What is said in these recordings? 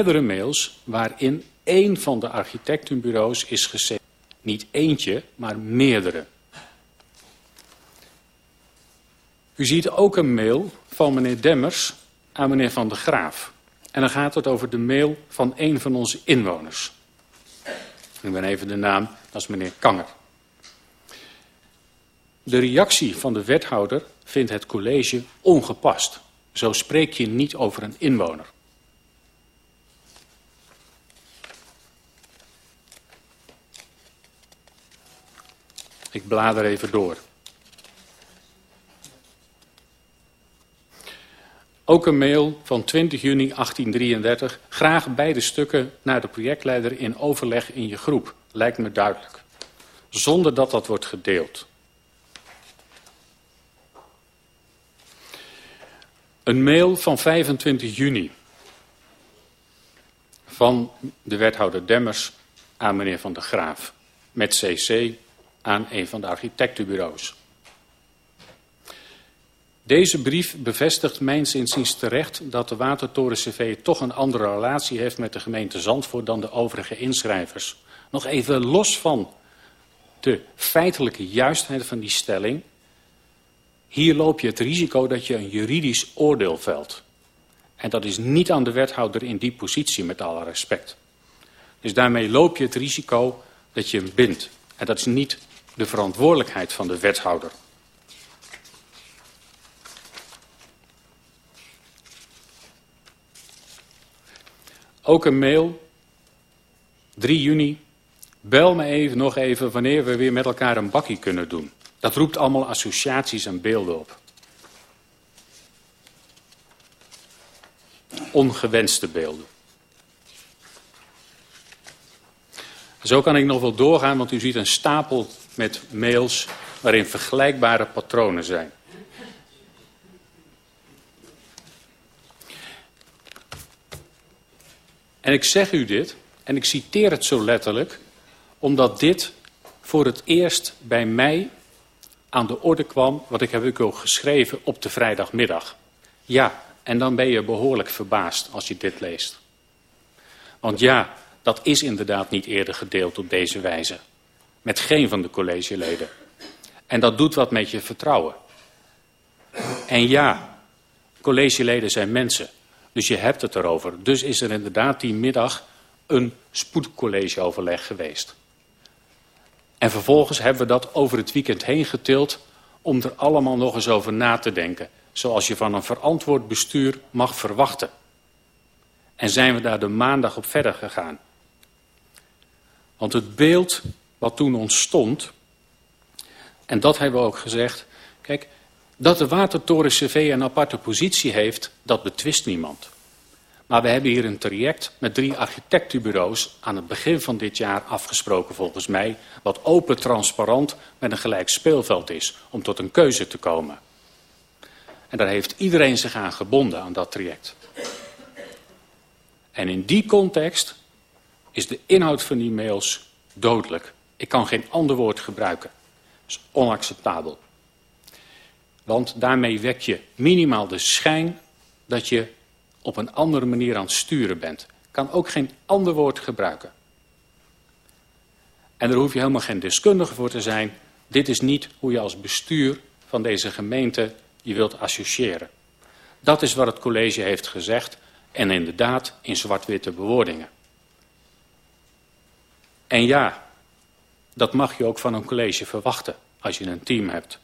meerdere mails waarin één van de architectenbureaus is gezet. Niet eentje, maar meerdere. U ziet ook een mail van meneer Demmers aan meneer Van der Graaf. En dan gaat het over de mail van een van onze inwoners. Ik ben even de naam, dat is meneer Kanger. De reactie van de wethouder vindt het college ongepast. Zo spreek je niet over een inwoner. Ik blader even door. Ook een mail van 20 juni 1833. Graag beide stukken naar de projectleider in overleg in je groep. Lijkt me duidelijk. Zonder dat dat wordt gedeeld. Een mail van 25 juni. Van de wethouder Demmers aan meneer Van der Graaf. Met cc aan een van de architectenbureaus. Deze brief bevestigt mijns inziens terecht dat de Watertoren CV toch een andere relatie heeft met de gemeente Zandvoort dan de overige inschrijvers. Nog even los van de feitelijke juistheid van die stelling. Hier loop je het risico dat je een juridisch oordeel velt. En dat is niet aan de wethouder in die positie, met alle respect. Dus daarmee loop je het risico dat je hem bindt. En dat is niet de verantwoordelijkheid van de wethouder. Ook een mail, 3 juni. Bel me even, nog even wanneer we weer met elkaar een bakkie kunnen doen. Dat roept allemaal associaties en beelden op. Ongewenste beelden. Zo kan ik nog wel doorgaan, want u ziet een stapel met mails waarin vergelijkbare patronen zijn. En ik zeg u dit, en ik citeer het zo letterlijk, omdat dit voor het eerst bij mij aan de orde kwam, wat ik heb ik ook geschreven op de vrijdagmiddag. Ja, en dan ben je behoorlijk verbaasd als je dit leest. Want ja, dat is inderdaad niet eerder gedeeld op deze wijze. Met geen van de collegeleden. En dat doet wat met je vertrouwen. En ja, collegeleden zijn mensen. Dus je hebt het erover. Dus is er inderdaad die middag een spoedcollegeoverleg geweest. En vervolgens hebben we dat over het weekend heen getild om er allemaal nog eens over na te denken. Zoals je van een verantwoord bestuur mag verwachten. En zijn we daar de maandag op verder gegaan. Want het beeld wat toen ontstond, en dat hebben we ook gezegd, kijk, dat de Watertoren CV een aparte positie heeft, dat betwist niemand. Maar we hebben hier een traject met drie architectenbureaus aan het begin van dit jaar afgesproken volgens mij, wat open, transparant met een gelijk speelveld is om tot een keuze te komen. En daar heeft iedereen zich aan gebonden aan dat traject. En in die context is de inhoud van die mails dodelijk. Ik kan geen ander woord gebruiken. Dat is onacceptabel. Want daarmee wek je minimaal de schijn dat je op een andere manier aan het sturen bent. Kan ook geen ander woord gebruiken. En daar hoef je helemaal geen deskundige voor te zijn. Dit is niet hoe je als bestuur van deze gemeente je wilt associëren. Dat is wat het college heeft gezegd en inderdaad in zwart-witte bewoordingen. En ja, dat mag je ook van een college verwachten als je een team hebt.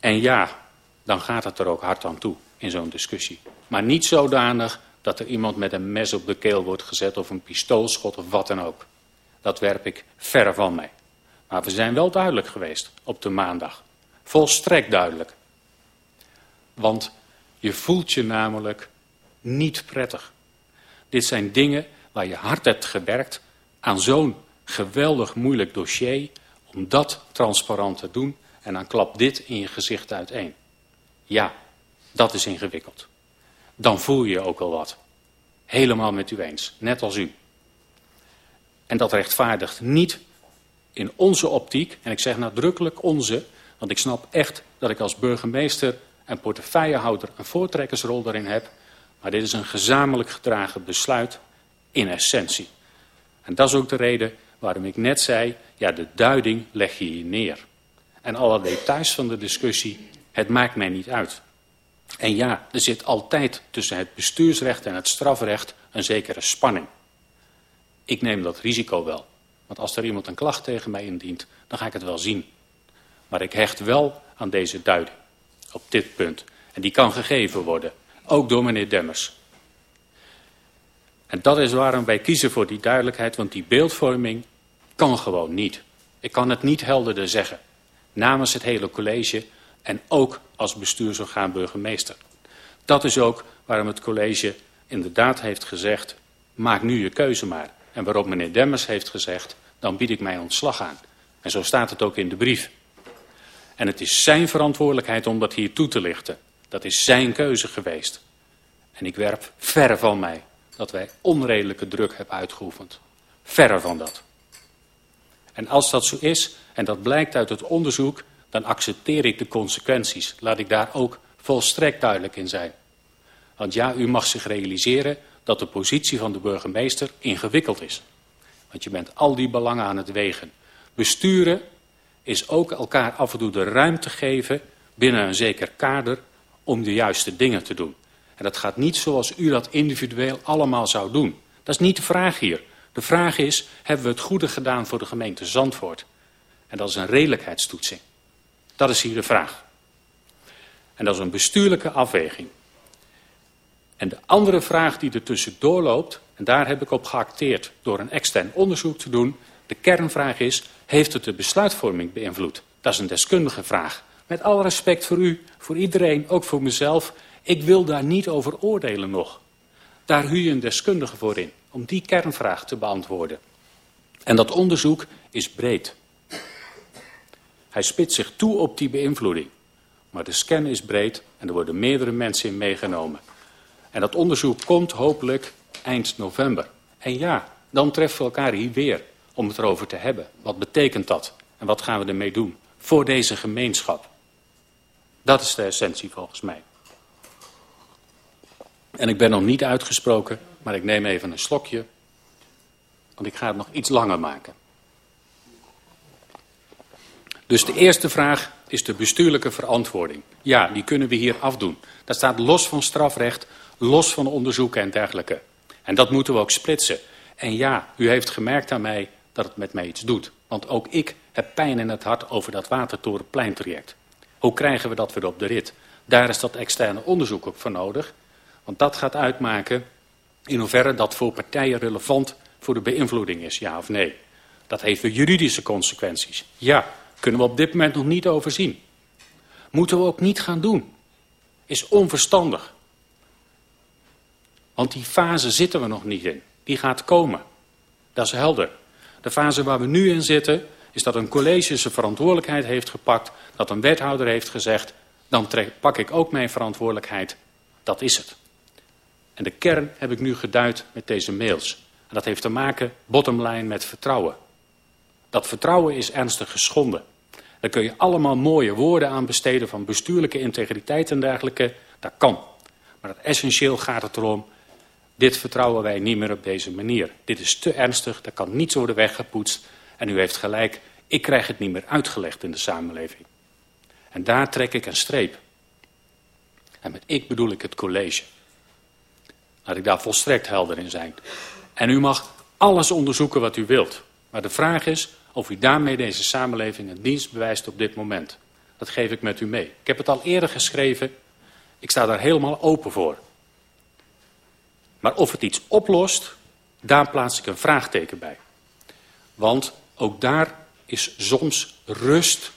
En ja, dan gaat het er ook hard aan toe in zo'n discussie. Maar niet zodanig dat er iemand met een mes op de keel wordt gezet of een pistoolschot of wat dan ook. Dat werp ik verre van mij. Maar we zijn wel duidelijk geweest op de maandag. Volstrekt duidelijk. Want je voelt je namelijk niet prettig. Dit zijn dingen waar je hard hebt gewerkt aan zo'n geweldig moeilijk dossier... om dat transparant te doen en dan klapt dit in je gezicht uiteen. Ja, dat is ingewikkeld. Dan voel je ook wel wat. Helemaal met u eens, net als u. En dat rechtvaardigt niet in onze optiek, en ik zeg nadrukkelijk onze, want ik snap echt dat ik als burgemeester en portefeuillehouder een voortrekkersrol daarin heb, Maar dit is een gezamenlijk gedragen besluit in essentie. En dat is ook de reden waarom ik net zei, ja de duiding leg je hier neer. En alle details van de discussie, het maakt mij niet uit. En ja, er zit altijd tussen het bestuursrecht en het strafrecht een zekere spanning. Ik neem dat risico wel. Want als er iemand een klacht tegen mij indient, dan ga ik het wel zien. Maar ik hecht wel aan deze duiding. Op dit punt. En die kan gegeven worden. Ook door meneer Demmers. En dat is waarom wij kiezen voor die duidelijkheid. Want die beeldvorming kan gewoon niet. Ik kan het niet helderder zeggen. Namens het hele college en ook als bestuursorgaan burgemeester. Dat is ook waarom het college inderdaad heeft gezegd... maak nu je keuze maar. En waarop meneer Demmers heeft gezegd... dan bied ik mij ontslag aan. En zo staat het ook in de brief. En het is zijn verantwoordelijkheid om dat hier toe te lichten. Dat is zijn keuze geweest. En ik werp verre van mij dat wij onredelijke druk hebben uitgeoefend. Verre van dat. En als dat zo is, en dat blijkt uit het onderzoek, dan accepteer ik de consequenties. Laat ik daar ook volstrekt duidelijk in zijn. Want ja, u mag zich realiseren dat de positie van de burgemeester ingewikkeld is. Want je bent al die belangen aan het wegen. Besturen is ook elkaar af en toe de ruimte geven binnen een zeker kader om de juiste dingen te doen. En dat gaat niet zoals u dat individueel allemaal zou doen. Dat is niet de vraag hier. De vraag is, hebben we het goede gedaan voor de gemeente Zandvoort? En dat is een redelijkheidstoetsing. Dat is hier de vraag. En dat is een bestuurlijke afweging. En de andere vraag die er tussendoor loopt, en daar heb ik op geacteerd door een extern onderzoek te doen. De kernvraag is, heeft het de besluitvorming beïnvloed? Dat is een deskundige vraag. Met alle respect voor u, voor iedereen, ook voor mezelf. Ik wil daar niet over oordelen nog. Daar huur je een deskundige voor in, om die kernvraag te beantwoorden. En dat onderzoek is breed. Hij spitst zich toe op die beïnvloeding. Maar de scan is breed en er worden meerdere mensen in meegenomen. En dat onderzoek komt hopelijk eind november. En ja, dan treffen we elkaar hier weer om het erover te hebben. Wat betekent dat? En wat gaan we ermee doen? Voor deze gemeenschap. Dat is de essentie volgens mij. En ik ben nog niet uitgesproken, maar ik neem even een slokje. Want ik ga het nog iets langer maken. Dus de eerste vraag is de bestuurlijke verantwoording. Ja, die kunnen we hier afdoen. Dat staat los van strafrecht, los van onderzoeken en dergelijke. En dat moeten we ook splitsen. En ja, u heeft gemerkt aan mij dat het met mij iets doet. Want ook ik heb pijn in het hart over dat Watertorenpleintraject. Hoe krijgen we dat weer op de rit? Daar is dat externe onderzoek ook voor nodig. Want dat gaat uitmaken in hoeverre dat voor partijen relevant voor de beïnvloeding is, ja of nee. Dat heeft weer juridische consequenties. Ja, kunnen we op dit moment nog niet overzien. Moeten we ook niet gaan doen. Is onverstandig. Want die fase zitten we nog niet in. Die gaat komen. Dat is helder. De fase waar we nu in zitten, is dat een college zijn verantwoordelijkheid heeft gepakt. Dat een wethouder heeft gezegd, dan pak ik ook mijn verantwoordelijkheid. Dat is het. En de kern heb ik nu geduid met deze mails. En dat heeft te maken, bottom line, met vertrouwen. Dat vertrouwen is ernstig geschonden. Daar kun je allemaal mooie woorden aan besteden van bestuurlijke integriteit en dergelijke. Dat kan. Maar het essentieel gaat het erom, dit vertrouwen wij niet meer op deze manier. Dit is te ernstig, dat kan niet worden weggepoetst. En u heeft gelijk, ik krijg het niet meer uitgelegd in de samenleving. En daar trek ik een streep. En met ik bedoel ik het college. Laat ik daar volstrekt helder in zijn. En u mag alles onderzoeken wat u wilt. Maar de vraag is of u daarmee deze samenleving een dienst bewijst op dit moment. Dat geef ik met u mee. Ik heb het al eerder geschreven. Ik sta daar helemaal open voor. Maar of het iets oplost, daar plaats ik een vraagteken bij. Want ook daar is soms rust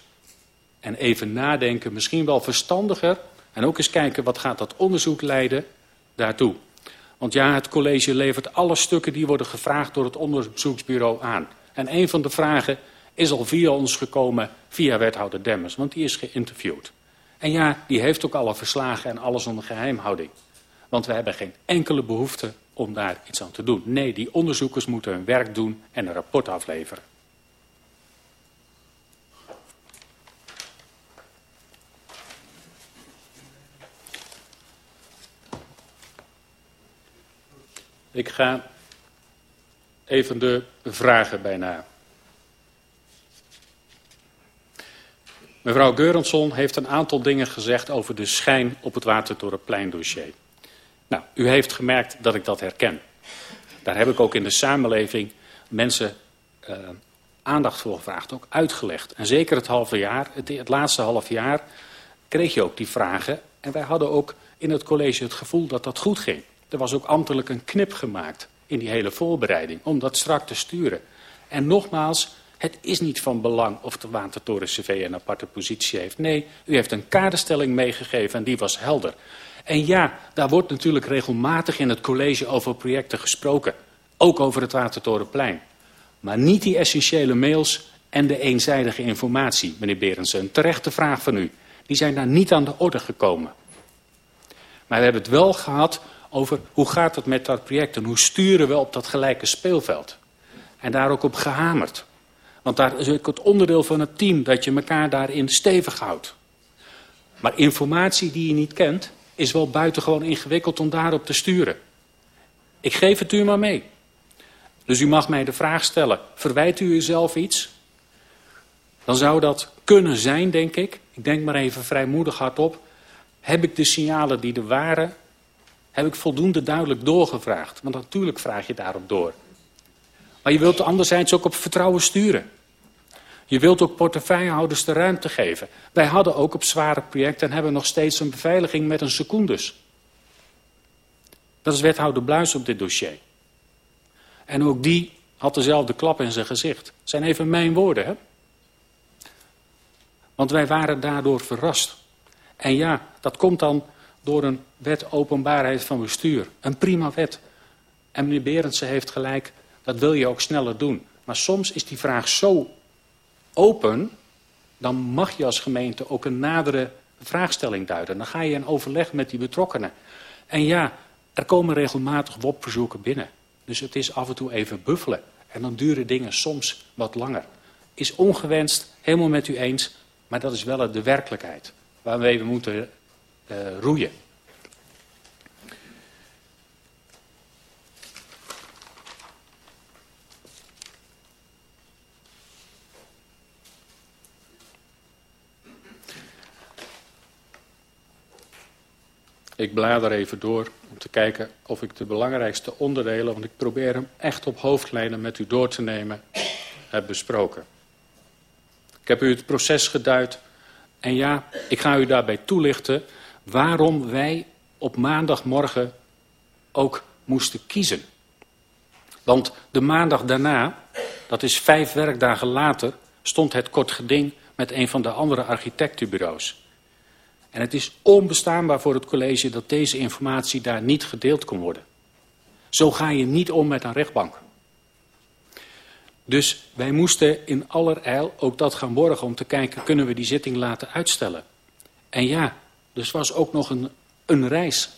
en even nadenken misschien wel verstandiger. En ook eens kijken wat gaat dat onderzoek leiden daartoe. Want ja, het college levert alle stukken die worden gevraagd door het onderzoeksbureau aan. En een van de vragen is al via ons gekomen, via wethouder Demmers, want die is geïnterviewd. En ja, die heeft ook alle verslagen en alles onder geheimhouding. Want we hebben geen enkele behoefte om daar iets aan te doen. Nee, die onderzoekers moeten hun werk doen en een rapport afleveren. Ik ga even de vragen bijna. Mevrouw Geurensson heeft een aantal dingen gezegd over de schijn op het Watertorenplein dossier. Nou, u heeft gemerkt dat ik dat herken. Daar heb ik ook in de samenleving mensen uh, aandacht voor gevraagd, ook uitgelegd. En zeker het halve jaar, het, het laatste half jaar, kreeg je ook die vragen. En wij hadden ook in het college het gevoel dat dat goed ging. Er was ook ambtelijk een knip gemaakt in die hele voorbereiding, om dat strak te sturen. En nogmaals, het is niet van belang of de Watertoren CV een aparte positie heeft. Nee, u heeft een kaderstelling meegegeven en die was helder. En ja, daar wordt natuurlijk regelmatig in het college over projecten gesproken. Ook over het Watertorenplein. Maar niet die essentiële mails en de eenzijdige informatie, meneer Berendsen. Een terechte vraag van u. Die zijn daar niet aan de orde gekomen. Maar we hebben het wel gehad over hoe gaat het met dat project en hoe sturen we op dat gelijke speelveld. En daar ook op gehamerd. Want daar is ook het onderdeel van het team dat je elkaar daarin stevig houdt. Maar informatie die je niet kent, is wel buitengewoon ingewikkeld om daarop te sturen. Ik geef het u maar mee. Dus u mag mij de vraag stellen, verwijt u uzelf iets? Dan zou dat kunnen zijn, denk ik. Ik denk maar even vrijmoedig hardop. Heb ik de signalen die er waren, heb ik voldoende duidelijk doorgevraagd? Want natuurlijk vraag je daarop door. Maar je wilt anderzijds ook op vertrouwen sturen. Je wilt ook portefeuillehouders de ruimte geven. Wij hadden ook op zware projecten en hebben nog steeds een beveiliging met een secundes. Dat is wethouder Bluis op dit dossier. En ook die had dezelfde klap in zijn gezicht. Zijn even mijn woorden, hè? Want wij waren daardoor verrast. En ja, dat komt dan door een wet openbaarheid van bestuur. Een prima wet. En meneer Berendsen heeft gelijk, dat wil je ook sneller doen. Maar soms is die vraag zo open, dan mag je als gemeente ook een nadere vraagstelling duiden. Dan ga je in overleg met die betrokkenen. En ja, er komen regelmatig WOP-verzoeken binnen. Dus het is af en toe even buffelen. En dan duren dingen soms wat langer. Is ongewenst, helemaal met u eens, maar dat is wel de werkelijkheid. Waarmee we moeten uh, roeien. Ik blader even door om te kijken of ik de belangrijkste onderdelen, want ik probeer hem echt op hoofdlijnen met u door te nemen, heb besproken. Ik heb u het proces geduid en ja, ik ga u daarbij toelichten waarom wij op maandagmorgen ook moesten kiezen. Want de maandag daarna, dat is vijf werkdagen later, stond het kort geding met een van de andere architectenbureaus. En het is onbestaanbaar voor het college dat deze informatie daar niet gedeeld kon worden. Zo ga je niet om met een rechtbank. Dus wij moesten in allerijl ook dat gaan borgen om te kijken, kunnen we die zitting laten uitstellen? En ja, dus was ook nog een, een reis.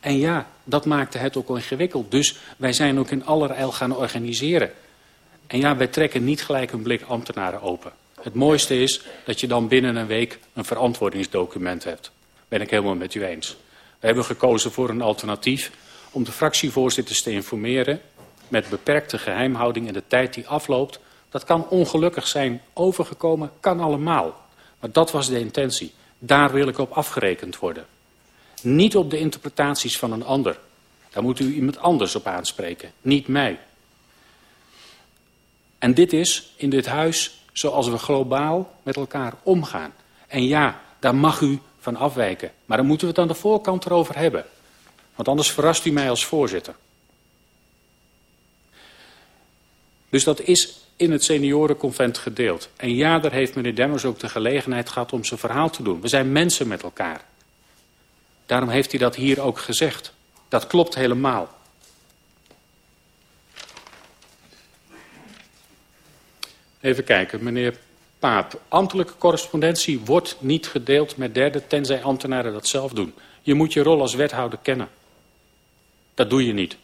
En ja, dat maakte het ook ingewikkeld. Dus wij zijn ook in allerijl gaan organiseren. En ja, wij trekken niet gelijk een blik ambtenaren open. Het mooiste is dat je dan binnen een week een verantwoordingsdocument hebt. Ben ik helemaal met u eens. We hebben gekozen voor een alternatief om de fractievoorzitters te informeren met beperkte geheimhouding in de tijd die afloopt. Dat kan ongelukkig zijn overgekomen, kan allemaal. Maar dat was de intentie. Daar wil ik op afgerekend worden. Niet op de interpretaties van een ander. Daar moet u iemand anders op aanspreken, niet mij. En dit is in dit huis zoals we globaal met elkaar omgaan. En ja, daar mag u van afwijken. Maar dan moeten we het aan de voorkant erover hebben. Want anders verrast u mij als voorzitter. Dus dat is in het seniorenconvent gedeeld. En ja, daar heeft meneer Demmers ook de gelegenheid gehad om zijn verhaal te doen. We zijn mensen met elkaar. Daarom heeft hij dat hier ook gezegd. Dat klopt helemaal. Even kijken, meneer Paap. Ambtelijke correspondentie wordt niet gedeeld met derden, tenzij ambtenaren dat zelf doen. Je moet je rol als wethouder kennen. Dat doe je niet.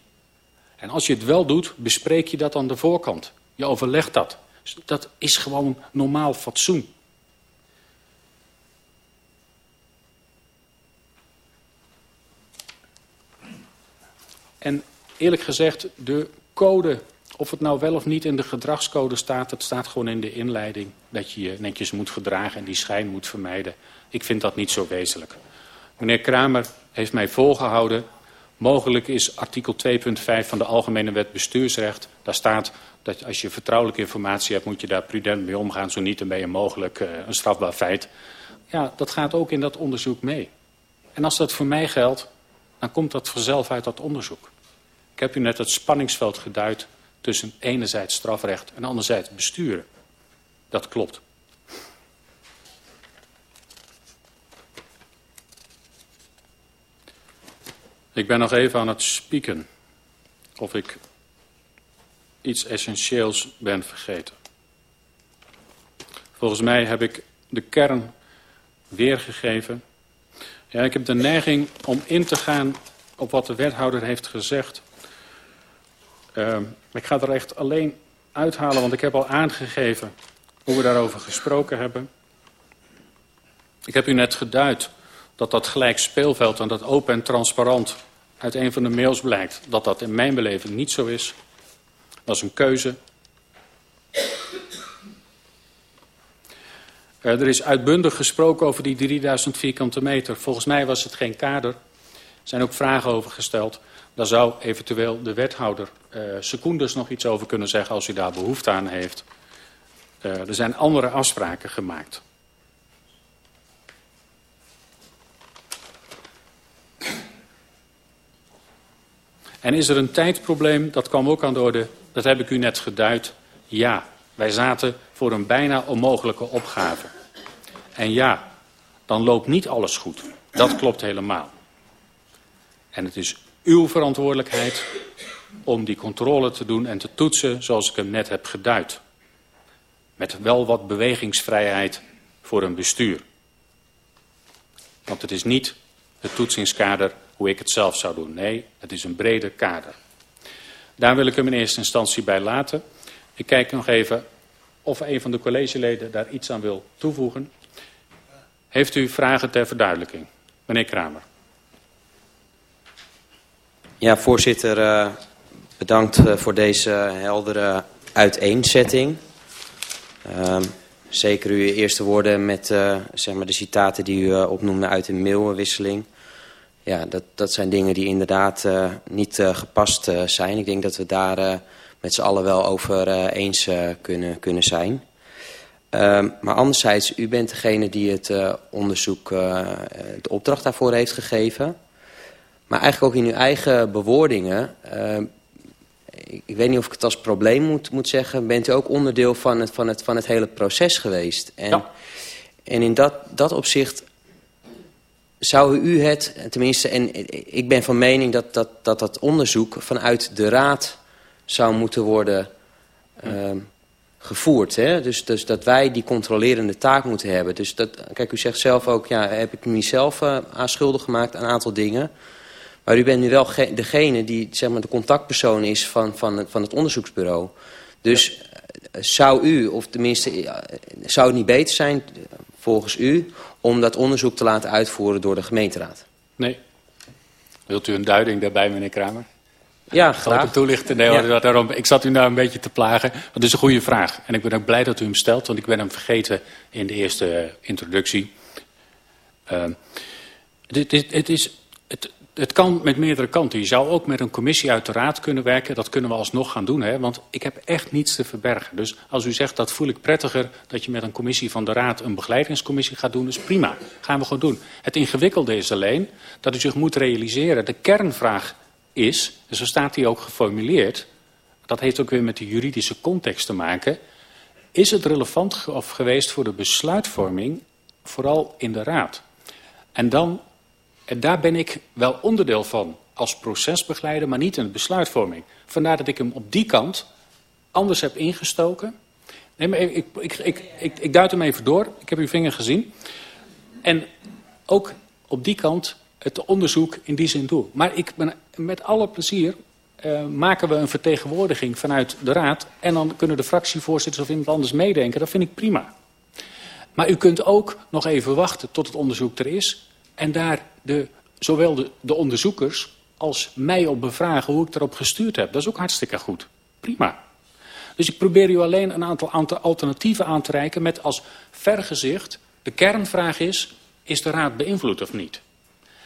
En als je het wel doet, bespreek je dat aan de voorkant. Je overlegt dat. Dat is gewoon normaal fatsoen. En eerlijk gezegd, de code, of het nou wel of niet in de gedragscode staat... het staat gewoon in de inleiding dat je je netjes moet gedragen en die schijn moet vermijden. Ik vind dat niet zo wezenlijk. Meneer Kramer heeft mij volgehouden. Mogelijk is artikel 2.5 van de Algemene Wet Bestuursrecht. Daar staat dat als je vertrouwelijke informatie hebt, moet je daar prudent mee omgaan. Zo niet, dan ben je mogelijk uh, een strafbaar feit. Ja, dat gaat ook in dat onderzoek mee. En als dat voor mij geldt, dan komt dat vanzelf uit dat onderzoek. Ik heb u net het spanningsveld geduid tussen enerzijds strafrecht en anderzijds besturen. Dat klopt. Ik ben nog even aan het spieken of ik iets essentieels ben vergeten. Volgens mij heb ik de kern weergegeven. Ja, ik heb de neiging om in te gaan op wat de wethouder heeft gezegd. Uh, ik ga er echt alleen uithalen, want ik heb al aangegeven hoe we daarover gesproken hebben. Ik heb u net geduid dat dat gelijk speelveld en dat open en transparant uit een van de mails blijkt dat dat in mijn beleving niet zo is. Dat een keuze. Uh, er is uitbundig gesproken over die 3000 vierkante meter. Volgens mij was het geen kader. Er zijn ook vragen over gesteld. Daar zou eventueel de wethouder uh, secondes nog iets over kunnen zeggen als u daar behoefte aan heeft. Uh, er zijn andere afspraken gemaakt. En is er een tijdprobleem? Dat kwam ook aan de orde. Dat heb ik u net geduid. Ja, wij zaten voor een bijna onmogelijke opgave. En ja, dan loopt niet alles goed. Dat klopt helemaal. En het is uw verantwoordelijkheid om die controle te doen en te toetsen zoals ik hem net heb geduid. Met wel wat bewegingsvrijheid voor een bestuur. Want het is niet het toetsingskader hoe ik het zelf zou doen. Nee, het is een breder kader. Daar wil ik hem in eerste instantie bij laten. Ik kijk nog even of een van de collegeleden daar iets aan wil toevoegen. Heeft u vragen ter verduidelijking? Meneer Kramer. Ja, voorzitter, uh, bedankt uh, voor deze heldere uiteenzetting. Uh, zeker uw eerste woorden met zeg maar de citaten die u opnoemde uit de mailwisseling ja, dat, dat zijn dingen die inderdaad uh, niet uh, gepast uh, zijn. Ik denk dat we daar met z'n allen wel over eens kunnen, kunnen zijn. Ehm, maar anderzijds, u bent degene die het onderzoek, de opdracht daarvoor heeft gegeven. Maar eigenlijk ook in uw eigen bewoordingen, ehm, ik, ik, weet niet of ik het als probleem moet, moet zeggen, bent u ook onderdeel van het, van het, van het hele proces geweest. En, ja. en in dat, dat opzicht zou u het, tenminste, en ik ben van mening dat dat, dat, dat onderzoek vanuit de raad zou moeten worden uh, gevoerd. Hè? Dus, dus dat wij die controlerende taak moeten hebben. Dus dat, kijk, u zegt zelf ook, ja, heb ik me niet zelf uh, aan schuldig gemaakt aan een aantal dingen. Maar u bent nu wel degene die zeg maar, de contactpersoon is van, van, het, van het onderzoeksbureau. Dus ja. Eh, zou u, of tenminste, zou het niet beter zijn volgens u om dat onderzoek te laten uitvoeren door de gemeenteraad? Nee. Wilt u een duiding daarbij, meneer Kramer? Ja, graag. Ik toelichten? Nee, ja. daarom, ik zat u nou een beetje te plagen. Want het is een goede vraag. En ik ben ook blij dat u hem stelt, want ik ben hem vergeten in de eerste introductie. Uh, het, het, het, is, het, het kan met meerdere kanten. Je zou ook met een commissie uit de raad kunnen werken. Dat kunnen we alsnog gaan doen, hè? want ik heb echt niets te verbergen. Dus als u zegt, dat voel ik prettiger dat je met een commissie van de raad een begeleidingscommissie gaat doen, is prima. Gaan we gewoon doen. Het ingewikkelde is alleen dat u zich moet realiseren. De kernvraag is, en zo staat die ook geformuleerd, dat heeft ook weer met de juridische context te maken. Is het relevant geweest voor de besluitvorming, vooral in de raad? En dan en daar ben ik wel onderdeel van als procesbegeleider, maar niet in de besluitvorming. Vandaar dat ik hem op die kant anders heb ingestoken. Nee, maar ik, ik, ik, ik, ik duid hem even door. Ik heb uw vinger gezien. En ook op die kant het onderzoek in die zin doe. Maar ik ben, met alle plezier uh, maken we een vertegenwoordiging vanuit de raad. En dan kunnen de fractievoorzitters of iemand anders meedenken. Dat vind ik prima. Maar u kunt ook nog even wachten tot het onderzoek er is. En daar de, zowel de, de onderzoekers als mij op bevragen hoe ik erop gestuurd heb. Dat is ook hartstikke goed. Prima. Dus ik probeer u alleen een aantal alternatieven aan te reiken met als vergezicht... de kernvraag is, is de raad beïnvloed of niet?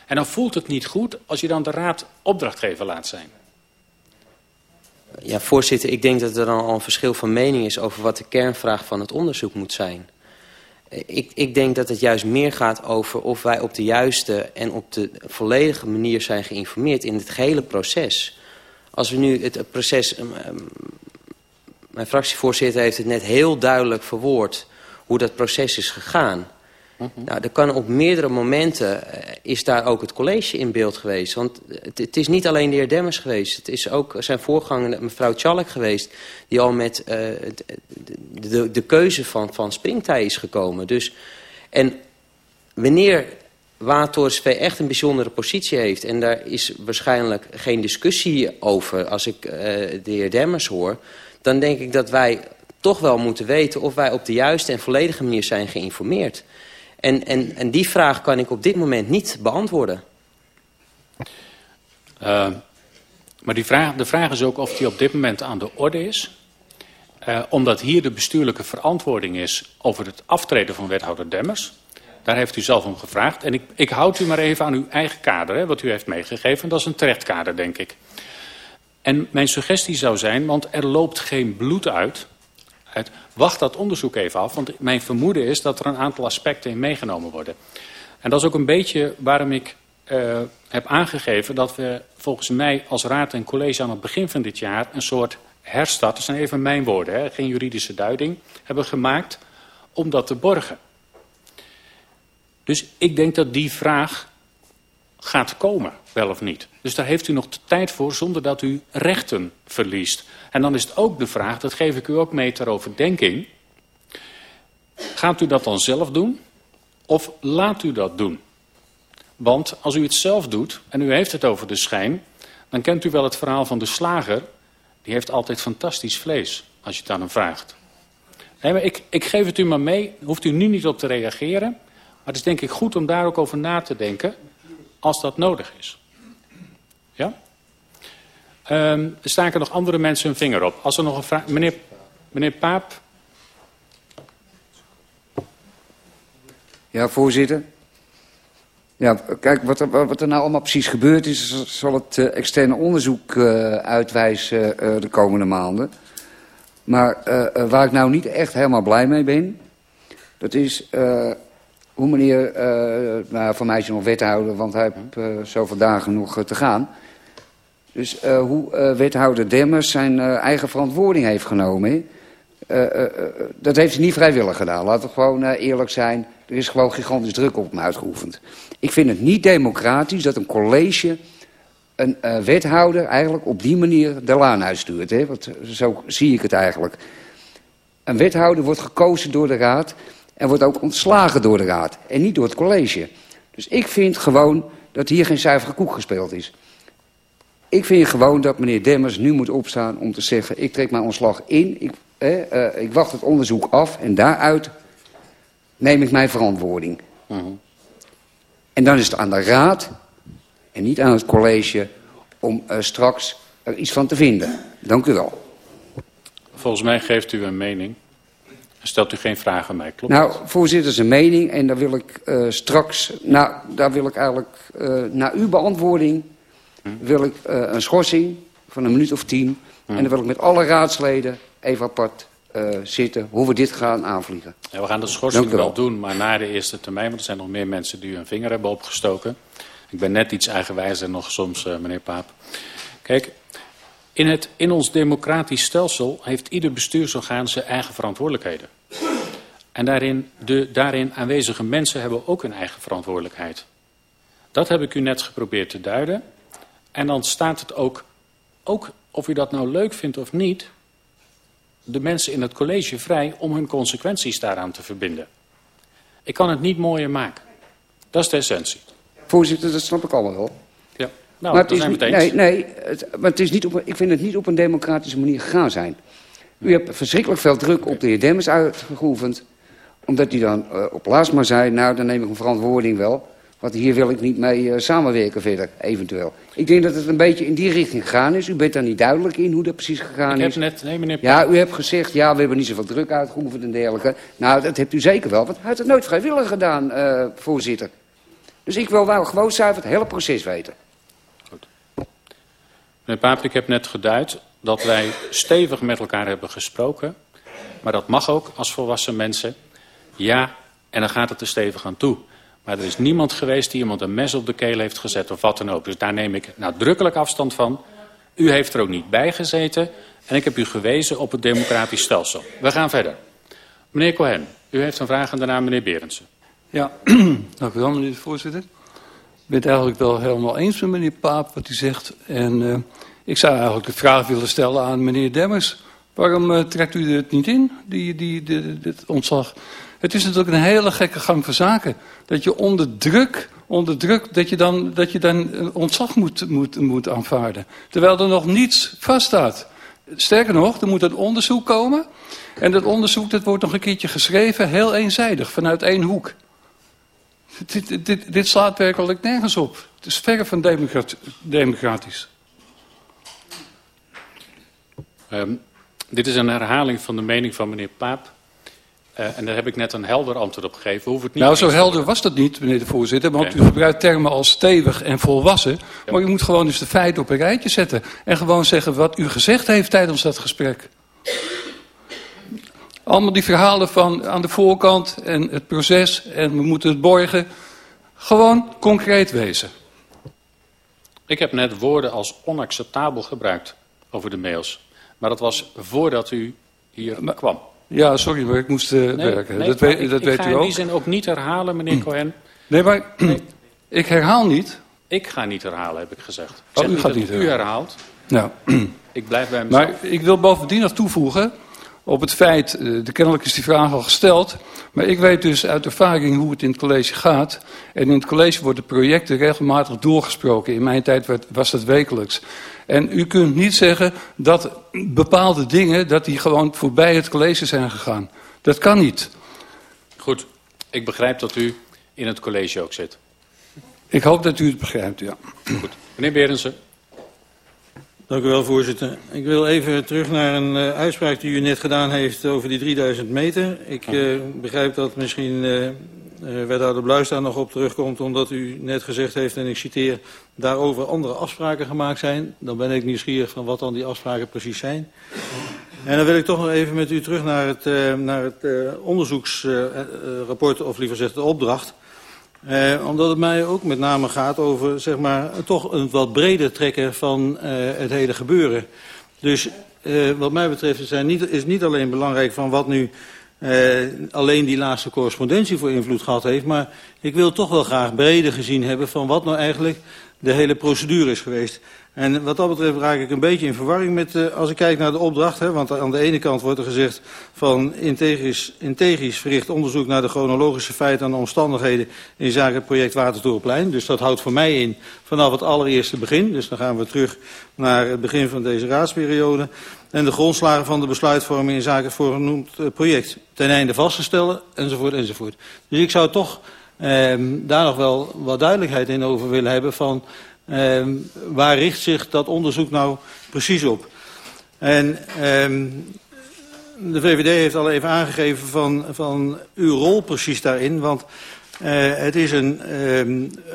En dan voelt het niet goed als je dan de raad opdrachtgever laat zijn. Ja, voorzitter, ik denk dat er dan al een verschil van mening is... over wat de kernvraag van het onderzoek moet zijn. Ik, ik denk dat het juist meer gaat over of wij op de juiste en op de volledige manier zijn geïnformeerd... in het gehele proces. Als we nu het proces... Um, mijn fractievoorzitter heeft het net heel duidelijk verwoord... hoe dat proces is gegaan. Mhm. Nou, er kan op meerdere momenten uh, is daar ook het college in beeld geweest. Want het, is niet alleen de heer Demmers geweest. Het is ook zijn voorganger, mevrouw Tjallik geweest... die al met uh, de, de, keuze van, van springtij is gekomen. Dus, en wanneer Watertoren V echt een bijzondere positie heeft... en daar is waarschijnlijk geen discussie over als ik uh, de heer Demmers hoor... dan denk ik dat wij toch wel moeten weten of wij op de juiste en volledige manier zijn geïnformeerd... En, en, en die vraag kan ik op dit moment niet beantwoorden. Uh, maar die vraag, de vraag is ook of die op dit moment aan de orde is. Uh, omdat hier de bestuurlijke verantwoording is over het aftreden van wethouder Demmers. Daar heeft u zelf om gevraagd. En ik, ik houd u maar even aan uw eigen kader, hè, wat u heeft meegegeven. Dat is een terecht kader, denk ik. En mijn suggestie zou zijn, want er loopt geen bloed uit wacht dat onderzoek even af, want mijn vermoeden is dat er een aantal aspecten in meegenomen worden. En dat is ook een beetje waarom ik uh, heb aangegeven dat we volgens mij als raad en college aan het begin van dit jaar een soort herstart, dat zijn even mijn woorden, hè, geen juridische duiding, hebben gemaakt om dat te borgen. Dus ik denk dat die vraag gaat komen, wel of niet. Dus daar heeft u nog de tijd voor zonder dat u rechten verliest. En dan is het ook de vraag, dat geef ik u ook mee ter overdenking. Gaat u dat dan zelf doen of laat u dat doen? Want als u het zelf doet en u heeft het over de schijn... dan kent u wel het verhaal van de slager. Die heeft altijd fantastisch vlees, als je het aan hem vraagt. Nee, maar ik, ik geef het u maar mee, hoeft u nu niet op te reageren. Maar het is denk ik goed om daar ook over na te denken als dat nodig is. Um, staken nog andere mensen hun vinger op. Als er nog een vraag... Meneer, meneer Paap. Ja, voorzitter. Ja, kijk, wat er, wat er nou allemaal precies gebeurd is... zal het uh, externe onderzoek uh, uitwijzen uh, de komende maanden. Maar waar ik nou niet echt helemaal blij mee ben... dat is hoe meneer, nou, voor mij is nog wethouder, want hij heeft zoveel dagen nog te gaan. Dus hoe wethouder Demmers zijn eigen verantwoording heeft genomen. dat heeft hij niet vrijwillig gedaan. Laten we gewoon eerlijk zijn. Er is gewoon gigantisch druk op hem uitgeoefend. Ik vind het niet democratisch dat een college een wethouder eigenlijk op die manier de laan uitstuurt. Hè? Want zo zie ik het eigenlijk. Een wethouder wordt gekozen door de raad en wordt ook ontslagen door de raad en niet door het college. Dus ik vind gewoon dat hier geen zuivere koek gespeeld is. Ik vind gewoon dat meneer Demmers nu moet opstaan om te zeggen... ik trek mijn ontslag in, ik, eh, ik wacht het onderzoek af... en daaruit neem ik mijn verantwoording. Uh -huh. En dan is het aan de raad en niet aan het college... om uh, straks er iets van te vinden. Dank u wel. Volgens mij geeft u een mening. Stelt u geen vragen aan mij, klopt Nou, voorzitter, zijn mening. En daar wil ik uh, straks, nou, daar wil ik eigenlijk, uh, naar uw beantwoording... Wil ik uh, een schorsing van een minuut of tien. En dan wil ik met alle raadsleden even apart zitten... hoe we dit gaan aanvliegen. Ja, we gaan de schorsing wel doen, maar na de eerste termijn... want er zijn nog meer mensen die hun vinger hebben opgestoken. Ik ben net iets eigenwijzer nog soms, meneer Paap. Kijk, in, het, in ons democratisch stelsel heeft ieder bestuursorgaan zijn eigen verantwoordelijkheden. En daarin, de daarin aanwezige mensen hebben ook een eigen verantwoordelijkheid. Dat heb ik u net geprobeerd te duiden. En dan staat het ook, ook of u dat nou leuk vindt of niet... de mensen in het college vrij om hun consequenties daaraan te verbinden. Ik kan het niet mooier maken. Dat is de essentie. Voorzitter, dat snap ik allemaal wel. Ja, nou, maar het is, niet, nee, nee het, maar het is niet op, ik vind het niet op een democratische manier gegaan zijn. U hebt verschrikkelijk veel druk op de heer Demmers uitgeoefend omdat hij dan uh, op maar zei, nou, dan neem ik een verantwoording wel. Want hier wil ik niet mee uh, samenwerken verder, eventueel. Ik denk dat het een beetje in die richting gegaan is. U bent daar niet duidelijk in hoe dat precies gegaan ik is. Heb net, nee, meneer... Ja, u hebt gezegd, ja, we hebben niet zoveel druk uitgeoefend en dergelijke. Nou, dat hebt u zeker wel, want hij heeft het nooit vrijwillig gedaan, uh, voorzitter. Dus ik wil wel gewoon zuiver het hele proces weten. Goed. Meneer Paap, ik heb net geduid dat wij stevig met elkaar hebben gesproken. Maar dat mag ook als volwassen mensen. Ja, en dan gaat het er stevig aan toe. Maar er is niemand geweest die iemand een mes op de keel heeft gezet of wat dan ook. Dus daar neem ik nadrukkelijk afstand van. U heeft er ook niet bij gezeten. En ik heb u gewezen op het democratisch stelsel. We gaan verder. Meneer Cohen, u heeft een vraag en daarna meneer Berendsen. Ja, dank u wel meneer de voorzitter. Ik ben het eigenlijk wel helemaal eens met meneer Paap wat hij zegt. En uh, ik zou eigenlijk de vraag willen stellen aan meneer Demmers. Waarom uh, trekt u het niet in, die, die, die, dit ontslag? Het is natuurlijk een hele gekke gang van zaken. Dat je onder druk, onder druk dat, je dan, dat je dan een ontslag moet, moet, moet aanvaarden. Terwijl er nog niets vaststaat. Sterker nog, er moet een onderzoek komen. En dat onderzoek dat wordt nog een keertje geschreven, heel eenzijdig, vanuit één hoek. Dit, dit, dit slaat werkelijk nergens op. Het is verre van democratisch. Um, dit is een herhaling van de mening van meneer Paap. Uh, en daar heb ik net een helder antwoord op gegeven. Hoef het niet nou, zo helder was dat niet, meneer de voorzitter. Want okay. u gebruikt termen als stevig en volwassen. Ja. Maar u moet gewoon dus de feiten op een rijtje zetten. En gewoon zeggen wat u gezegd heeft tijdens dat gesprek. Allemaal die verhalen van aan de voorkant en het proces en we moeten het borgen. Gewoon concreet wezen. Ik heb net woorden als onacceptabel gebruikt over de mails. Maar dat was voordat u hier maar, kwam. Ja, sorry, maar ik moest uh, nee, werken. Nee, dat weet, ik, dat ik weet ga u ook. in die zin ook niet herhalen, meneer Cohen. Nee, maar nee. ik herhaal niet. Ik ga niet herhalen, heb ik gezegd. Ik oh, u gaat niet u herhaalt. Nou. Ik blijf bij mezelf. Maar ik wil bovendien nog toevoegen op het feit, de kennelijk is die vraag al gesteld, maar ik weet dus uit ervaring hoe het in het college gaat. En in het college worden projecten regelmatig doorgesproken. In mijn tijd was dat wekelijks. En u kunt niet zeggen dat bepaalde dingen, dat die gewoon voorbij het college zijn gegaan. Dat kan niet. Goed, ik begrijp dat u in het college ook zit. Ik hoop dat u het begrijpt, ja. Goed. Meneer Berendsen. Dank u wel, voorzitter. Ik wil even terug naar een uh, uitspraak die u net gedaan heeft over die 3000 meter. Ik uh, begrijp dat misschien uh, wethouder Bluis daar nog op terugkomt, omdat u net gezegd heeft, en ik citeer, daarover andere afspraken gemaakt zijn. Dan ben ik nieuwsgierig van wat dan die afspraken precies zijn. En dan wil ik toch nog even met u terug naar het, naar het onderzoeksrapport, of liever gezegd de opdracht. Uh, omdat het mij ook met name gaat over zeg maar, toch een wat breder trekken van uh, het hele gebeuren. Dus uh, wat mij betreft is, niet, is niet alleen belangrijk van wat nu alleen die laatste correspondentie voor invloed gehad heeft. Maar ik wil toch wel graag breder gezien hebben van wat nou eigenlijk de hele procedure is geweest. En wat dat betreft raak ik een beetje in verwarring met, uh, als ik kijk naar de opdracht. Hè, want aan de ene kant wordt er gezegd van integris, integris verricht onderzoek naar de chronologische feiten en de omstandigheden in zaken het project Watertorenplein. Dus dat houdt voor mij in vanaf het allereerste begin. Dus dan gaan we terug naar het begin van deze raadsperiode. En de grondslagen van de besluitvorming in zaken het voorgenoemd uh, project. Ten einde vast te stellen, enzovoort, enzovoort. Dus ik zou toch eh, daar nog wel wat duidelijkheid in over willen hebben van... Uh, waar richt zich dat onderzoek nou precies op? En uh, de VVD heeft al even aangegeven van, van uw rol precies daarin. Want uh, het is een,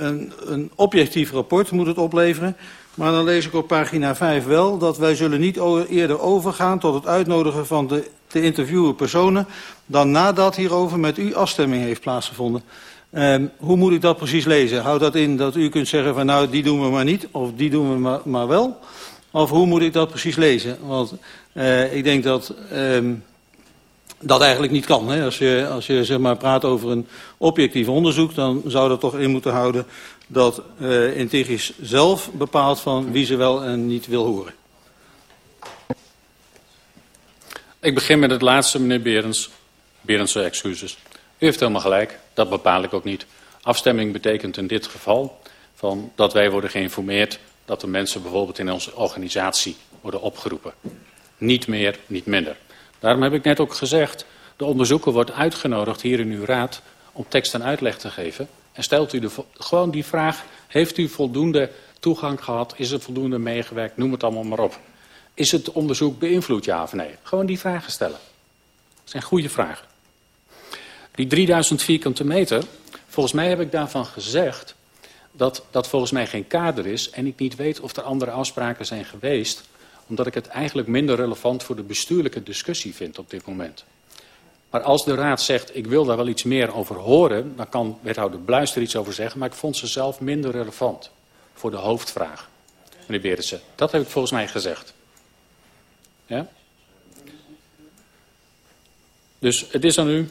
een, een objectief rapport, moet het opleveren. Maar dan lees ik op pagina 5 wel dat wij zullen niet eerder overgaan tot het uitnodigen van de te interviewen personen... dan nadat hierover met u afstemming heeft plaatsgevonden. Um, hoe moet ik dat precies lezen? Houdt dat in dat u kunt zeggen van nou die doen we maar niet of die doen we maar, wel? Of hoe moet ik dat precies lezen? Want uh, ik denk dat um, dat eigenlijk niet kan. Hè? Als je, als je zeg maar, praat over een objectief onderzoek dan zou dat toch in moeten houden dat uh, Integris zelf bepaalt van wie ze wel en niet wil horen. Ik begin met het laatste, meneer Berends. Berends, excuses. U heeft helemaal gelijk, dat bepaal ik ook niet. Afstemming betekent in dit geval van dat wij worden geïnformeerd dat de mensen bijvoorbeeld in onze organisatie worden opgeroepen. Niet meer, niet minder. Daarom heb ik net ook gezegd, de onderzoeker wordt uitgenodigd hier in uw raad om tekst en uitleg te geven. En stelt u de, gewoon die vraag, heeft u voldoende toegang gehad? Is er voldoende meegewerkt? Noem het allemaal maar op. Is het onderzoek beïnvloed, ja of nee? Gewoon die vragen stellen. Dat zijn goede vragen. Die 3000 vierkante meter, volgens mij heb ik daarvan gezegd dat dat volgens mij geen kader is en ik niet weet of er andere afspraken zijn geweest, omdat ik het eigenlijk minder relevant voor de bestuurlijke discussie vind op dit moment. Maar als de raad zegt, ik wil daar wel iets meer over horen, dan kan wethouder Bluis er iets over zeggen, maar ik vond ze zelf minder relevant voor de hoofdvraag. Meneer Berensen, dat heb ik volgens mij gezegd. Ja? Dus het is aan u.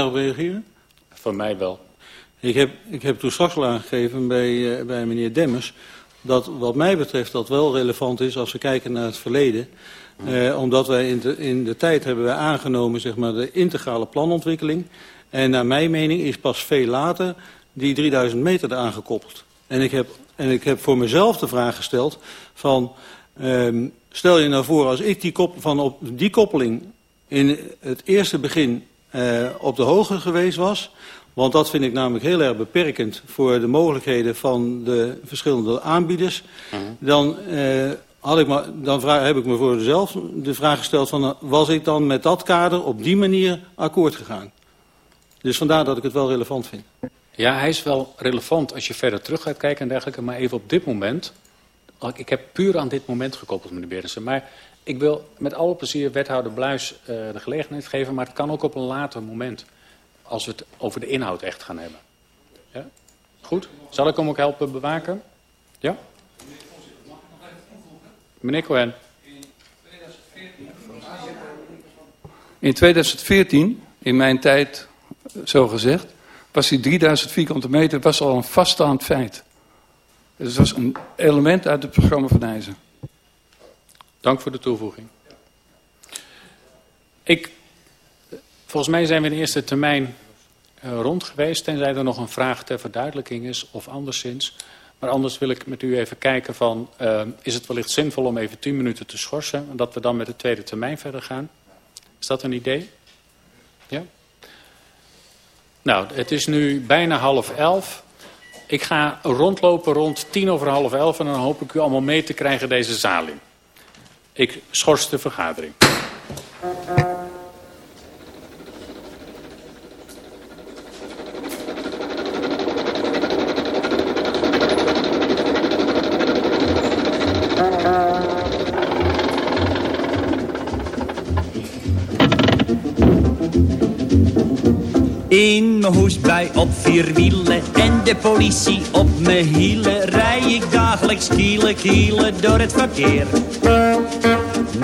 Daarop reageren? Van mij wel. Ik heb, ik heb toen straks al aangegeven bij, uh, bij meneer Demmers... dat wat mij betreft dat wel relevant is als we kijken naar het verleden. Uh, omdat wij in de, in de tijd hebben wij aangenomen zeg maar, de integrale planontwikkeling. En naar mijn mening is pas veel later die 3000 meter eraan gekoppeld. En ik heb, en ik heb voor mezelf de vraag gesteld van... Um, stel je nou voor als ik die, kop, van op die koppeling in het eerste begin uh, op de hoogte geweest was... Want dat vind ik namelijk heel erg beperkend voor de mogelijkheden van de verschillende aanbieders. Uh -huh. Dan, uh, had ik maar, dan vraag, heb ik me voor mezelf de vraag gesteld van was ik dan met dat kader op die manier akkoord gegaan. Dus vandaar dat ik het wel relevant vind. Ja, hij is wel relevant als je verder terug gaat kijken en dergelijke. Maar even op dit moment, ik heb puur aan dit moment gekoppeld meneer Berensen. Maar ik wil met alle plezier wethouder Bluis uh, de gelegenheid geven, maar het kan ook op een later moment als we het over de inhoud echt gaan hebben. Ja? Goed? Zal ik hem ook helpen bewaken? Ja? Meneer Cohen. In 2014, in mijn tijd zo gezegd, was die 3000 vierkante meter was al een vaststaand feit. Dus het was een element uit het programma van IJzer. Dank voor de toevoeging. Ik Volgens mij zijn we in de eerste termijn uh, rond geweest, tenzij er nog een vraag ter verduidelijking is of anderszins. Maar anders wil ik met u even kijken van, uh, is het wellicht zinvol om even tien minuten te schorsen, en dat we dan met de tweede termijn verder gaan? Is dat een idee? Ja? Nou, het is nu bijna half elf. Ik ga rondlopen rond tien over half elf en dan hoop ik u allemaal mee te krijgen deze zaal in. Ik schors de vergadering. In mijn hoestbui op vier wielen en de politie op mijn hielen Rij ik dagelijks kielen kielen door het verkeer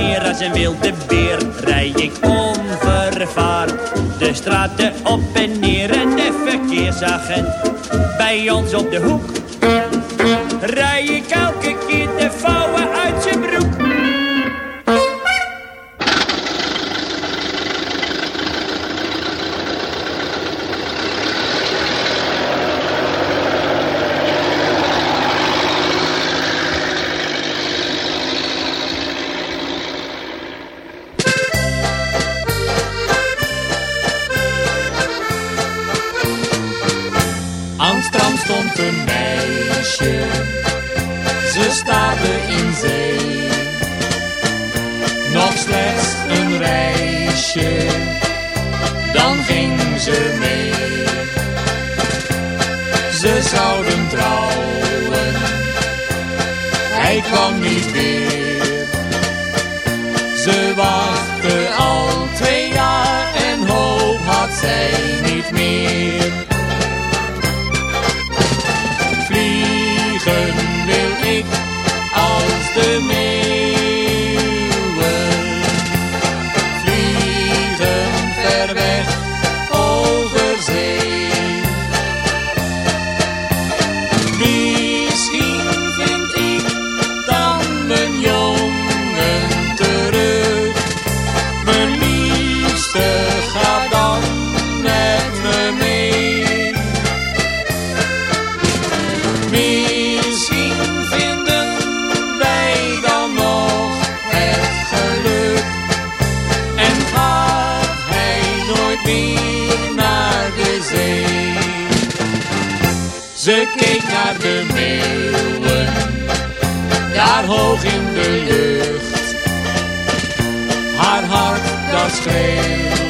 Meer als een wilde beer rij ik onvervaard. De straten op en neer en de verkeersagent bij ons op de hoek. Rij ik elke keer de in de lucht. Haar hart dat schreeuwde,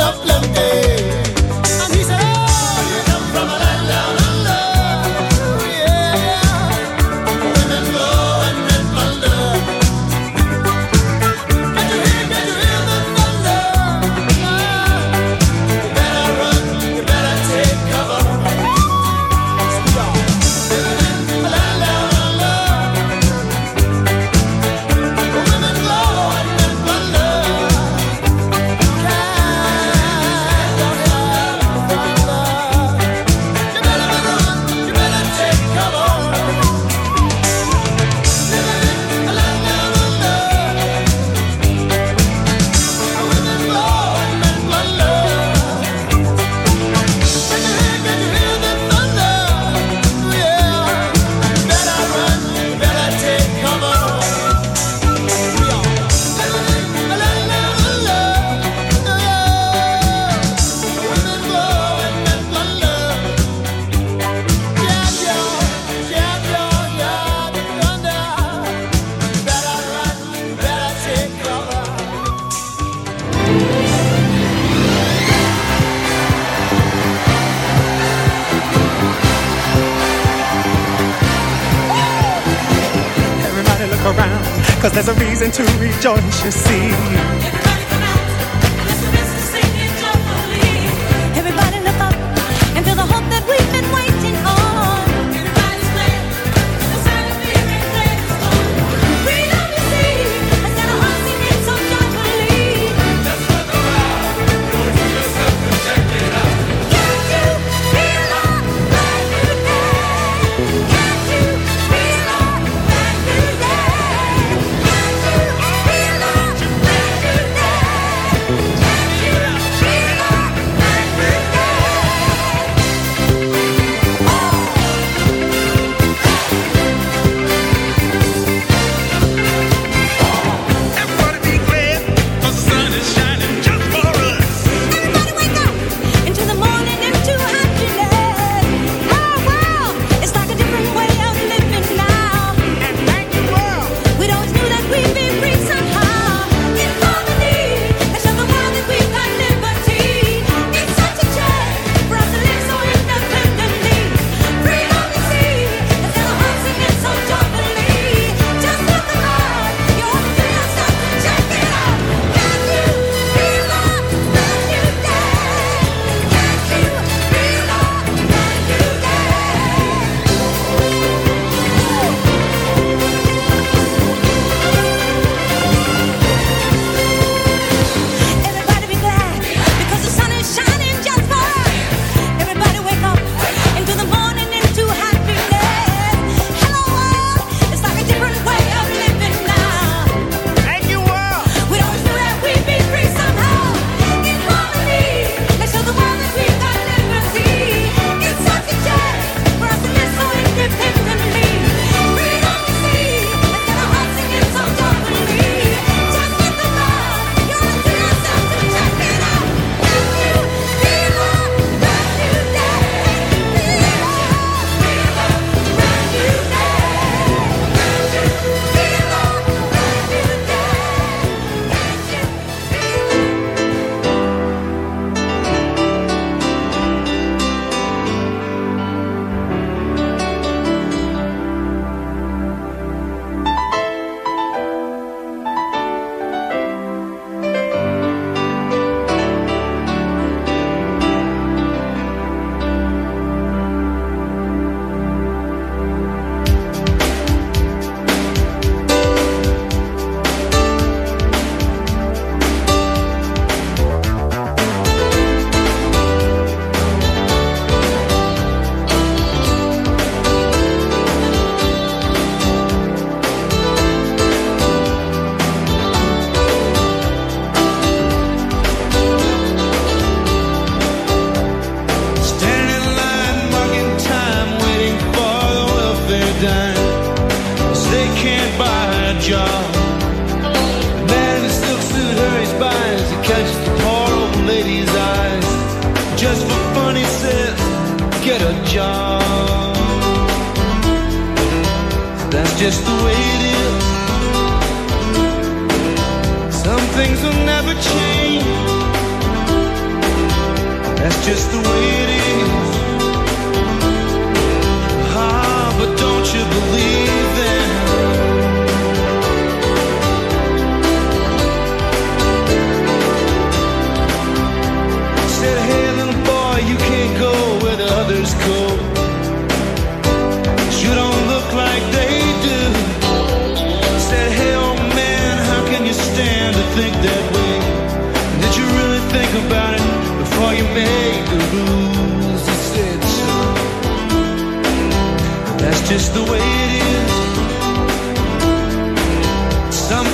Of love. to see.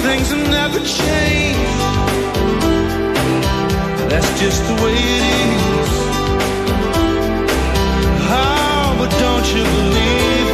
things have never changed. That's just the way it is. Oh, but don't you believe?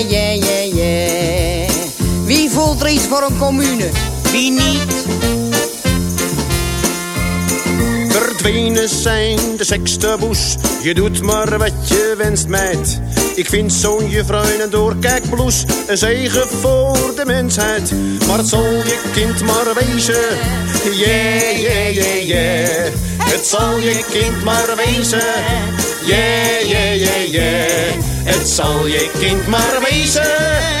voor een commune? Wie niet? Verdwenen zijn de seksteboes. Je doet maar wat je wenst, meid. Ik vind zo'n juffrouw in een doorkijkbloes een zegen voor de mensheid. Maar het zal je kind maar wezen. Yeah, yeah, yeah, yeah. Het zal je kind maar wezen. Yeah, yeah, yeah, yeah. Het zal je kind maar wezen.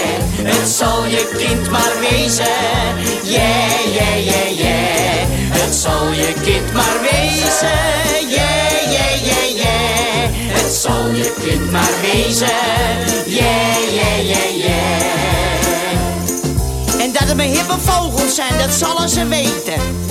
Het zal je kind maar wezen. Yeah, yeah, yeah, yeah. Het zal je kind maar wezen. Yeah, yeah, yeah, yeah. Het zal je kind maar wezen. Yeah, yeah, yeah, yeah. En dat het mijn hippe vogels zijn, dat zullen ze weten.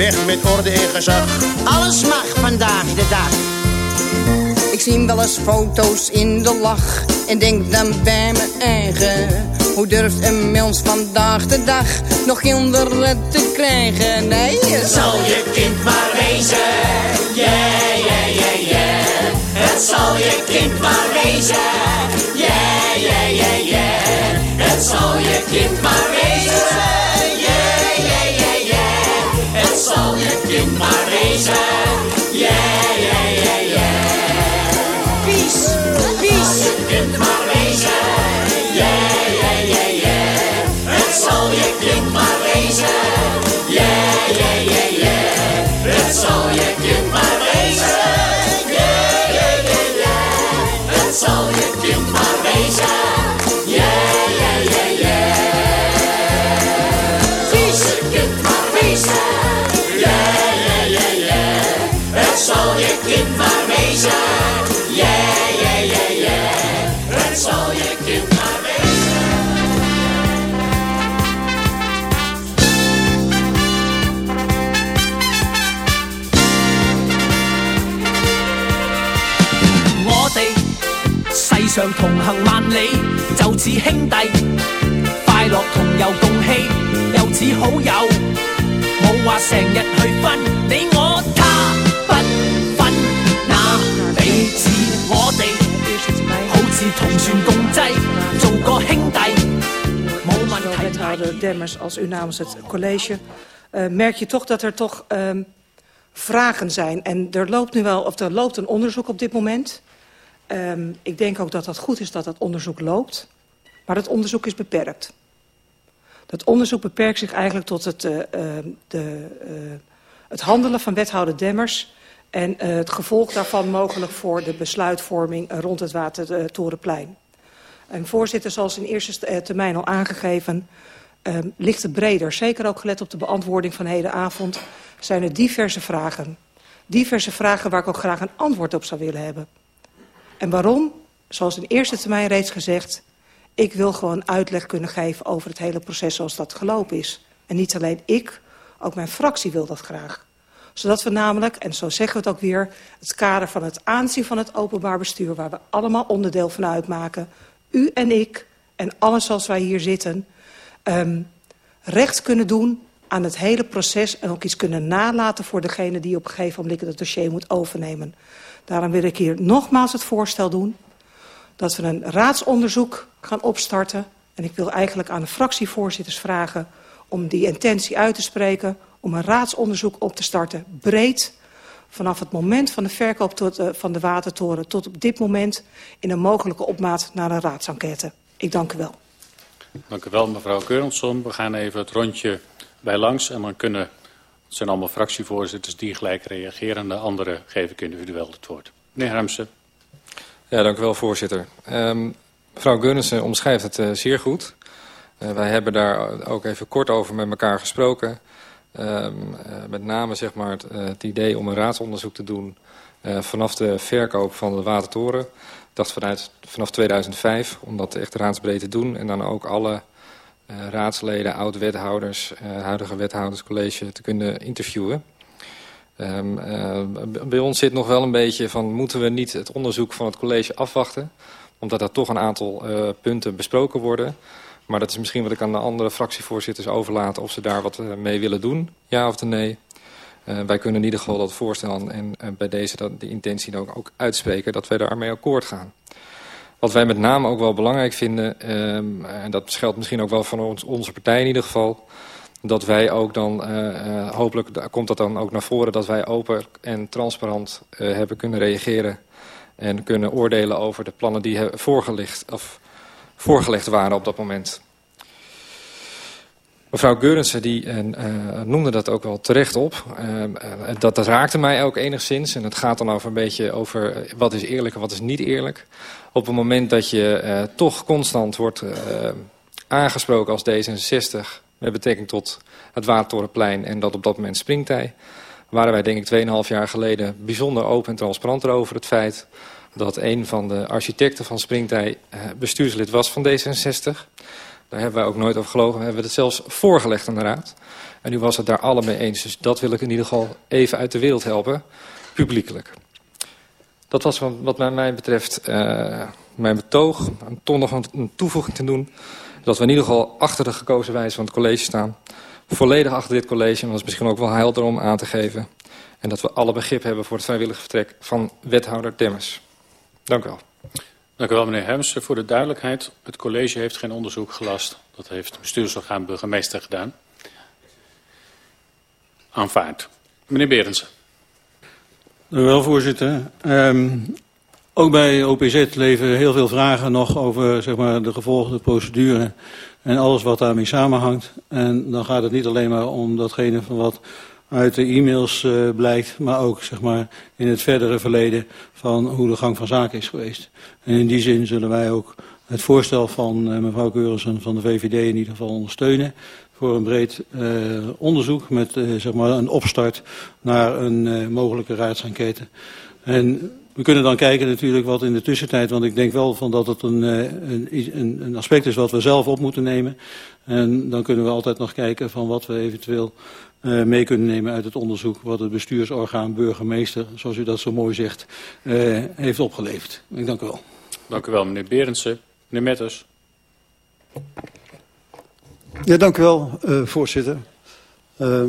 Weg met orde en gezag. Alles mag vandaag de dag. Ik zie wel eens foto's in de lach en denk dan bij mijn eigen. Hoe durft een mens vandaag de dag nog kinderen te krijgen? Nee, het zal je kind maar wezen. Yeah, yeah, yeah, yeah. Het zal je kind maar wezen. Yeah, yeah, yeah, yeah. Het zal je kind maar wezen. Maar wezen. Yeah, yeah, yeah, yeah. Pies, pies. Je kind maar wezen. Yeah, yeah, yeah, yeah. Het zal je kind maar wezen. Yeah, yeah, yeah, yeah. Het zal je kind maar wezen. Yeah, yeah, yeah, yeah. Het zal je 上同行万里，就似兄弟，快乐同游共喜，又似好友，冇话成日去分你我他不分，那彼此我哋好似同船共济，做个兄弟，冇问题。Wethouder Demmers, als u namens het college... Uh, merk je toch dat er toch uh, vragen zijn. En er loopt nu wel, of er loopt een onderzoek op dit moment. Um, ik denk ook dat het goed is dat dat onderzoek loopt. Maar het onderzoek is beperkt. Dat onderzoek beperkt zich eigenlijk tot het, uh, de, het handelen van wethouder Demmers... en het gevolg daarvan mogelijk voor de besluitvorming rond het Watertorenplein. En voorzitter, zoals in eerste termijn al aangegeven... Um, ligt het breder, zeker ook gelet op de beantwoording van hedenavond... zijn er diverse vragen. Diverse vragen waar ik ook graag een antwoord op zou willen hebben. En waarom? Zoals in eerste termijn reeds gezegd... ik wil gewoon uitleg kunnen geven over het hele proces zoals dat gelopen is. En niet alleen ik, ook mijn fractie wil dat graag. Zodat we namelijk, en zo zeggen we het ook weer... het kader van het aanzien van het openbaar bestuur... waar we allemaal onderdeel van uitmaken... u en ik en alles zoals wij hier zitten... Um, recht kunnen doen aan het hele proces... en ook iets kunnen nalaten voor degene die op een gegeven moment het dossier moet overnemen. Daarom wil ik hier nogmaals het voorstel doen... dat we een raadsonderzoek gaan opstarten. En ik wil eigenlijk aan de fractievoorzitters vragen... om die intentie uit te spreken... om een raadsonderzoek op te starten, breed... vanaf het moment van de verkoop tot, uh, van de watertoren... tot op dit moment in een mogelijke opmaat naar een raadsenquête. Ik dank u wel. Dank u wel, mevrouw Keurensson. We gaan even het rondje bij langs en dan kunnen... Het zijn allemaal fractievoorzitters die gelijk reageren. En de anderen geef ik individueel het woord. Meneer Harmsen. Ja, dank u wel, voorzitter. Um, mevrouw Gunnissen omschrijft het uh, zeer goed. Uh, wij hebben daar ook even kort over met elkaar gesproken. Um, uh, met name zeg maar, het, idee om een raadsonderzoek te doen... vanaf de verkoop van de Watertoren. Ik dacht vanuit, vanaf 2005 om dat echt raadsbreed te doen. En dan ook alle raadsleden, oud-wethouders, uh, huidige wethouderscollege te kunnen interviewen. Um, bij ons zit nog wel een beetje van, moeten we niet het onderzoek van het college afwachten? Omdat er toch een aantal punten besproken worden. Maar dat is misschien wat ik aan de andere fractievoorzitters overlaat of ze daar wat mee willen doen, ja of nee. Uh, wij kunnen in ieder geval dat voorstellen en bij deze dat, de intentie ook, ook uitspreken dat wij daarmee akkoord gaan. Wat wij met name ook wel belangrijk vinden, um, en dat geldt misschien ook wel van ons, onze partij in ieder geval, dat wij ook dan, uh, hopelijk komt dat dan ook naar voren, dat wij open en transparant hebben kunnen reageren en kunnen oordelen over de plannen die voorgelegd, of voorgelegd waren op dat moment. Mevrouw Geurensen die, uh, noemde dat ook wel terecht op. Uh, dat, dat raakte mij ook enigszins. En het gaat dan over een beetje over wat is eerlijk en wat is niet eerlijk. Op het moment dat je toch constant wordt aangesproken als D66... met betrekking tot het Watertorenplein en dat op dat moment springtij... waren wij denk ik 2,5 jaar geleden bijzonder open en transparant over het feit... dat een van de architecten van springtij bestuurslid was van D66... Daar hebben wij ook nooit over gelogen. We hebben het zelfs voorgelegd aan de Raad. En u was het daar alle mee eens. Dus dat wil ik in ieder geval even uit de wereld helpen. Publiekelijk. Dat was wat mij betreft uh, mijn betoog. Om toch nog een toevoeging te doen. Dat we in ieder geval achter de gekozen wijze van het college staan. Volledig achter dit college. En dat is misschien ook wel helder om aan te geven. En dat we alle begrip hebben voor het vrijwillig vertrek van wethouder Demmers. Dank u wel. Dank u wel, meneer Hemsen. Voor de duidelijkheid, het college heeft geen onderzoek gelast. Dat heeft het bestuursorgaan burgemeester gedaan. Aanvaard. Meneer Berendsen. Dank u wel, voorzitter. Um, ook bij OPZ leven heel veel vragen nog over zeg maar, de gevolgde procedure en alles wat daarmee samenhangt. En dan gaat het niet alleen maar om datgene van wat uit de e-mails uh, blijkt, maar ook zeg maar, in het verdere verleden van hoe de gang van zaken is geweest. En in die zin zullen wij ook het voorstel van uh, mevrouw Keurensen van de VVD in ieder geval ondersteunen voor een breed uh, onderzoek met zeg maar een opstart naar een mogelijke raadsenquête. En we kunnen dan kijken natuurlijk wat in de tussentijd, want ik denk wel van dat het een, een, een aspect is wat we zelf op moeten nemen. En dan kunnen we altijd nog kijken van wat we eventueel uh, mee kunnen nemen uit het onderzoek wat het bestuursorgaan burgemeester, zoals u dat zo mooi zegt, uh, heeft opgeleverd. Ik dank u wel. Dank u wel, meneer Berendsen. Meneer Metters. Ja, dank u wel, uh, voorzitter. Uh,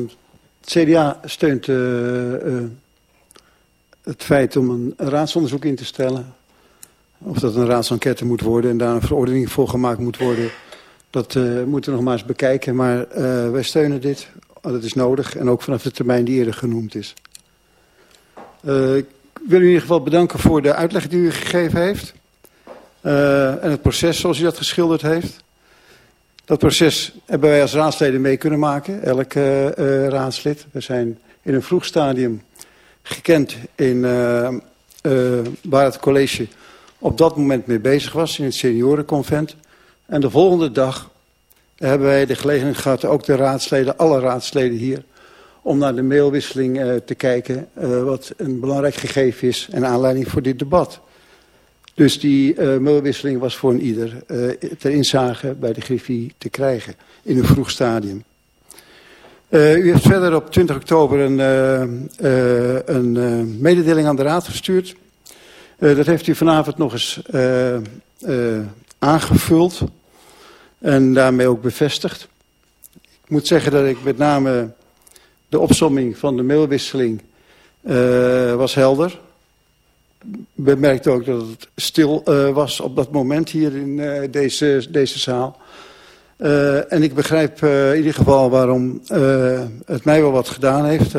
het CDA steunt uh, uh, het feit om een raadsonderzoek in te stellen. Of dat een raadsenquête moet worden en daar een verordening voor gemaakt moet worden. Dat moeten we nog maar eens bekijken. Maar wij steunen dit. Dat is nodig. En ook vanaf de termijn die eerder genoemd is. ik wil u in ieder geval bedanken voor de uitleg die u gegeven heeft. en het proces zoals u dat geschilderd heeft. Dat proces hebben wij als raadsleden mee kunnen maken, elk uh, uh, raadslid. We zijn in een vroeg stadium gekend in, uh, waar het college op dat moment mee bezig was, in het seniorenconvent. En de volgende dag hebben wij de gelegenheid gehad, ook de raadsleden, alle raadsleden hier, om naar de mailwisseling te kijken, wat een belangrijk gegeven is en aanleiding voor dit debat. Dus die uh, mailwisseling was voor een ieder uh, ter inzage bij de Griffie te krijgen in een vroeg stadium. Uh, u heeft verder op 20 oktober een, een mededeling aan de Raad gestuurd. dat heeft u vanavond nog eens aangevuld en daarmee ook bevestigd. Ik moet zeggen dat ik met name de opsomming van de mailwisseling was helder bemerkte ook dat het stil was op dat moment hier in deze, deze zaal. Uh, en ik begrijp in ieder geval waarom het mij wel wat gedaan heeft.